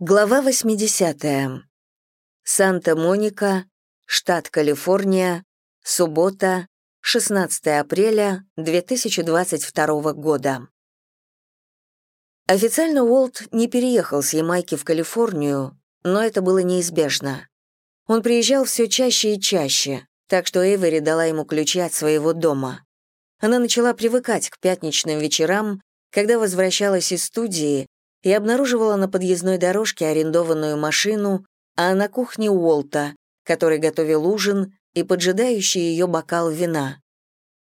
Глава 80. Санта-Моника, штат Калифорния, суббота, 16 апреля 2022 года. Официально Уолт не переехал с Ямайки в Калифорнию, но это было неизбежно. Он приезжал все чаще и чаще, так что Эйвери дала ему ключи от своего дома. Она начала привыкать к пятничным вечерам, когда возвращалась из студии и обнаруживала на подъездной дорожке арендованную машину, а на кухне Уолта, который готовил ужин и поджидающий ее бокал вина.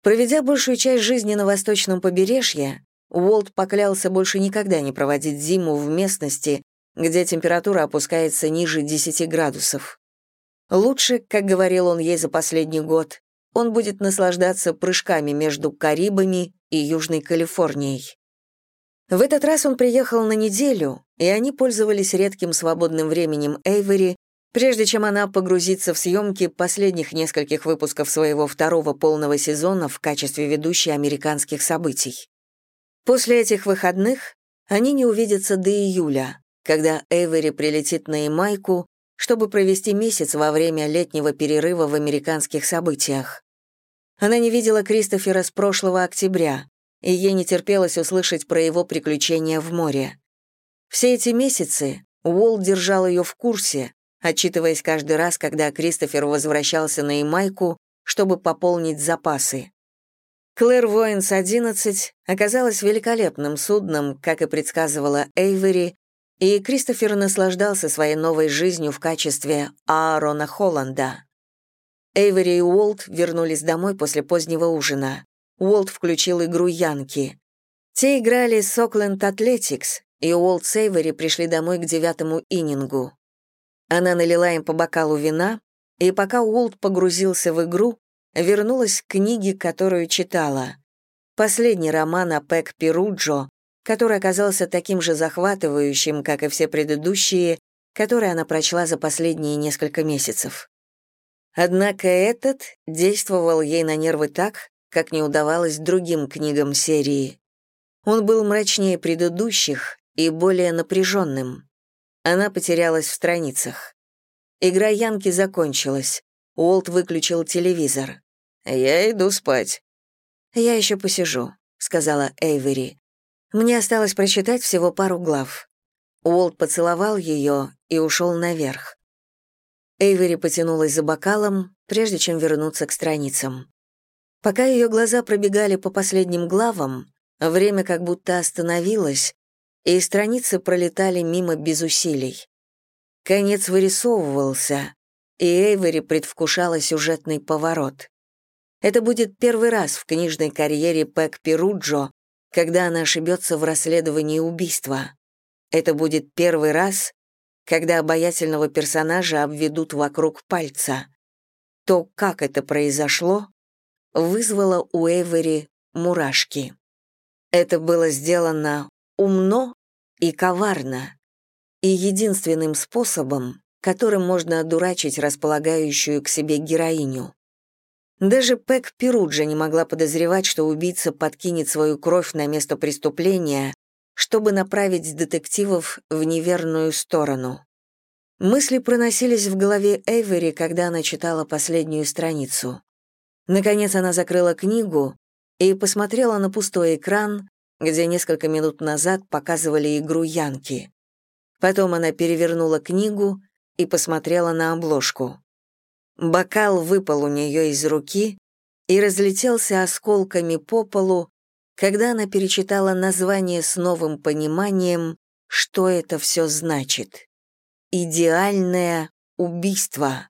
Проведя большую часть жизни на восточном побережье, Уолт поклялся больше никогда не проводить зиму в местности, где температура опускается ниже 10 градусов. Лучше, как говорил он ей за последний год, он будет наслаждаться прыжками между Карибами и Южной Калифорнией. В этот раз он приехал на неделю, и они пользовались редким свободным временем Эйвери, прежде чем она погрузится в съемки последних нескольких выпусков своего второго полного сезона в качестве ведущей американских событий. После этих выходных они не увидятся до июля, когда Эйвери прилетит на Ямайку, чтобы провести месяц во время летнего перерыва в американских событиях. Она не видела Кристофера с прошлого октября, и ей не терпелось услышать про его приключения в море. Все эти месяцы Уолт держал ее в курсе, отчитываясь каждый раз, когда Кристофер возвращался на Ямайку, чтобы пополнить запасы. Клэр Воинс-11 оказалась великолепным судном, как и предсказывала Эйвери, и Кристофер наслаждался своей новой жизнью в качестве Аарона Холланда. Эйвери и Уолт вернулись домой после позднего ужина. Уолт включил игру Янки. Те играли с Окленд Атлетикс, и Уолт с Эйвери пришли домой к девятому иннингу. Она налила им по бокалу вина, и пока Уолт погрузился в игру, вернулась к книге, которую читала. Последний роман о Пэк Перуджо, который оказался таким же захватывающим, как и все предыдущие, которые она прочла за последние несколько месяцев. Однако этот действовал ей на нервы так, как не удавалось другим книгам серии. Он был мрачнее предыдущих и более напряженным. Она потерялась в страницах. Игра Янки закончилась. Уолт выключил телевизор. «Я иду спать». «Я еще посижу», — сказала Эйвери. «Мне осталось прочитать всего пару глав». Уолт поцеловал ее и ушел наверх. Эйвери потянулась за бокалом, прежде чем вернуться к страницам. Пока ее глаза пробегали по последним главам, время как будто остановилось, и страницы пролетали мимо без усилий. Конец вырисовывался, и Эйвери предвкушала сюжетный поворот. Это будет первый раз в книжной карьере Пэк Перуджо, когда она ошибется в расследовании убийства. Это будет первый раз, когда обаятельного персонажа обведут вокруг пальца. То, как это произошло, вызвало у Эвери мурашки. Это было сделано умно и коварно, и единственным способом, которым можно одурачить располагающую к себе героиню. Даже Пэк Перуджа не могла подозревать, что убийца подкинет свою кровь на место преступления, чтобы направить детективов в неверную сторону. Мысли проносились в голове Эйвери, когда она читала последнюю страницу. Наконец она закрыла книгу и посмотрела на пустой экран, где несколько минут назад показывали игру Янки. Потом она перевернула книгу и посмотрела на обложку. Бокал выпал у нее из руки и разлетелся осколками по полу, когда она перечитала название с новым пониманием, что это все значит. «Идеальное убийство».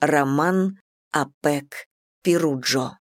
Роман Апек Перуджо.